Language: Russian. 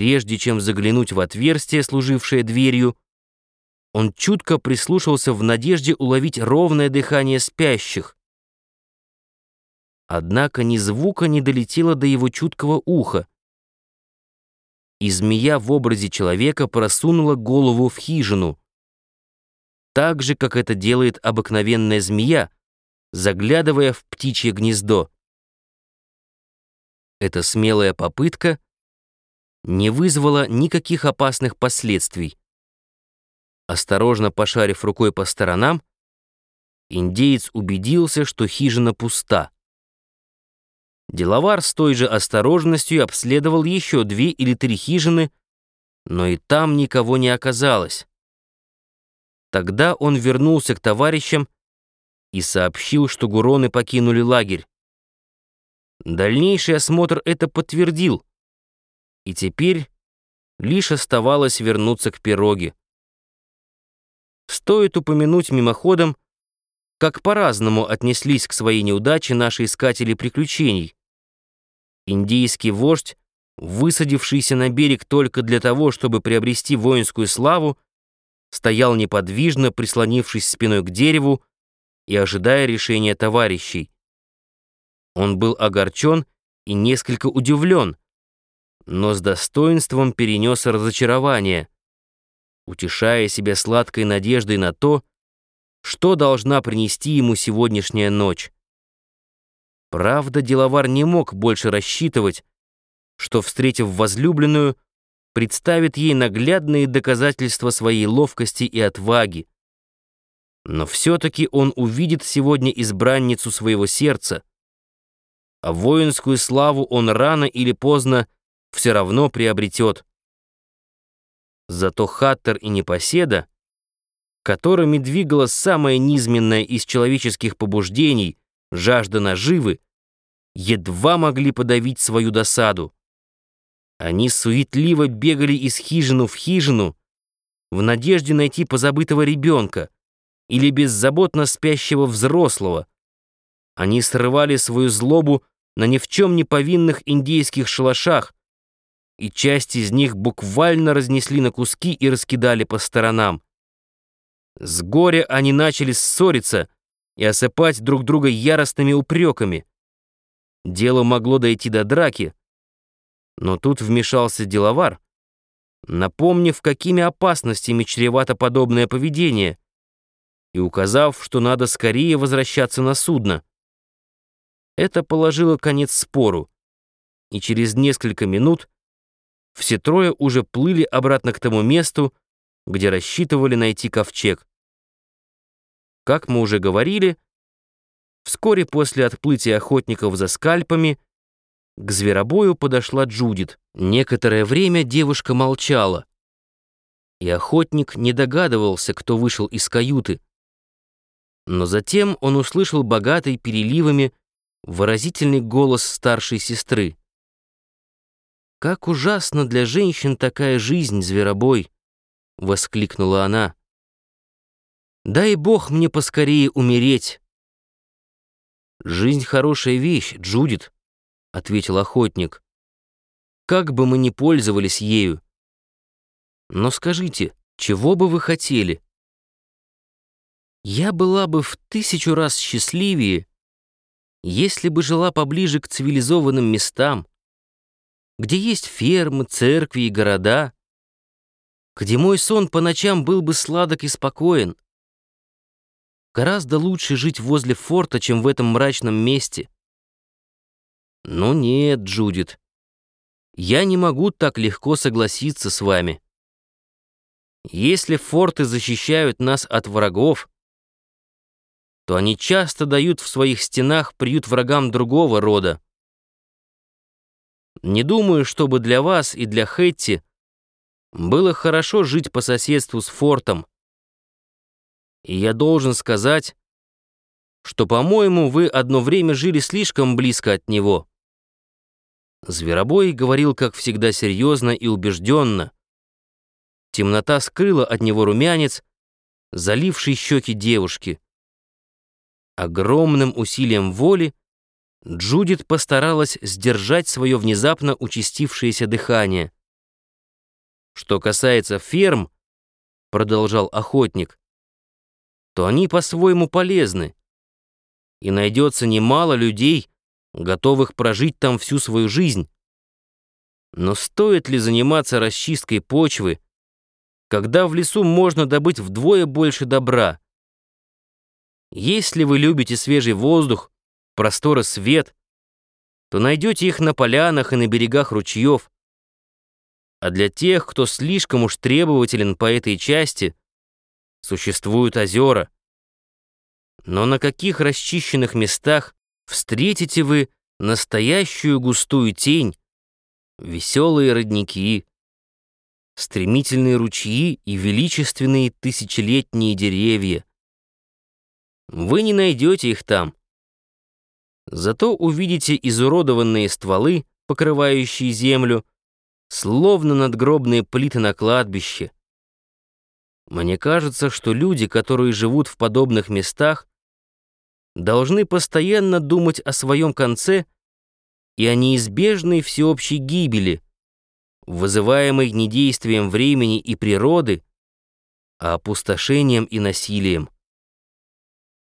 прежде чем заглянуть в отверстие, служившее дверью, он чутко прислушался в надежде уловить ровное дыхание спящих. Однако ни звука не долетело до его чуткого уха. И змея в образе человека просунула голову в хижину. Так же, как это делает обыкновенная змея, заглядывая в птичье гнездо. Эта смелая попытка не вызвала никаких опасных последствий. Осторожно пошарив рукой по сторонам, индеец убедился, что хижина пуста. Деловар с той же осторожностью обследовал еще две или три хижины, но и там никого не оказалось. Тогда он вернулся к товарищам и сообщил, что гуроны покинули лагерь. Дальнейший осмотр это подтвердил, и теперь лишь оставалось вернуться к пироге. Стоит упомянуть мимоходом, как по-разному отнеслись к своей неудаче наши искатели приключений. Индийский вождь, высадившийся на берег только для того, чтобы приобрести воинскую славу, стоял неподвижно, прислонившись спиной к дереву и ожидая решения товарищей. Он был огорчен и несколько удивлен, но с достоинством перенес разочарование утешая себя сладкой надеждой на то, что должна принести ему сегодняшняя ночь. Правда, деловар не мог больше рассчитывать, что, встретив возлюбленную, представит ей наглядные доказательства своей ловкости и отваги. Но все-таки он увидит сегодня избранницу своего сердца, а воинскую славу он рано или поздно все равно приобретет. Зато Хаттер и Непоседа, которыми двигалось самое низменное из человеческих побуждений, жажда наживы, едва могли подавить свою досаду. Они суетливо бегали из хижины в хижину в надежде найти позабытого ребенка или беззаботно спящего взрослого. Они срывали свою злобу на ни в чем не повинных индейских шалашах, и часть из них буквально разнесли на куски и раскидали по сторонам. С горя они начали ссориться и осыпать друг друга яростными упреками. Дело могло дойти до драки, но тут вмешался деловар, напомнив, какими опасностями чревато подобное поведение, и указав, что надо скорее возвращаться на судно. Это положило конец спору, и через несколько минут все трое уже плыли обратно к тому месту, где рассчитывали найти ковчег. Как мы уже говорили, вскоре после отплытия охотников за скальпами к зверобою подошла Джудит. Некоторое время девушка молчала, и охотник не догадывался, кто вышел из каюты. Но затем он услышал богатый переливами выразительный голос старшей сестры. «Как ужасно для женщин такая жизнь, зверобой!» — воскликнула она. «Дай Бог мне поскорее умереть!» «Жизнь — хорошая вещь, Джудит», — ответил охотник. «Как бы мы ни пользовались ею. Но скажите, чего бы вы хотели?» «Я была бы в тысячу раз счастливее, если бы жила поближе к цивилизованным местам, где есть фермы, церкви и города, где мой сон по ночам был бы сладок и спокоен. Гораздо лучше жить возле форта, чем в этом мрачном месте. Но нет, Джудит, я не могу так легко согласиться с вами. Если форты защищают нас от врагов, то они часто дают в своих стенах приют врагам другого рода. Не думаю, чтобы для вас и для Хэтти было хорошо жить по соседству с фортом. И я должен сказать, что, по-моему, вы одно время жили слишком близко от него. Зверобой говорил, как всегда, серьезно и убежденно. Темнота скрыла от него румянец, заливший щеки девушки. Огромным усилием воли Джудит постаралась сдержать свое внезапно участившееся дыхание. Что касается ферм, продолжал охотник, то они по-своему полезны. И найдется немало людей, готовых прожить там всю свою жизнь. Но стоит ли заниматься расчисткой почвы, когда в лесу можно добыть вдвое больше добра? Если вы любите свежий воздух, простор и свет, то найдете их на полянах и на берегах ручьев. А для тех, кто слишком уж требователен по этой части, существуют озера. Но на каких расчищенных местах встретите вы настоящую густую тень, веселые родники, стремительные ручьи и величественные тысячелетние деревья. Вы не найдете их там. Зато увидите изуродованные стволы, покрывающие землю, словно надгробные плиты на кладбище. Мне кажется, что люди, которые живут в подобных местах, должны постоянно думать о своем конце и о неизбежной всеобщей гибели, вызываемой не действием времени и природы, а опустошением и насилием.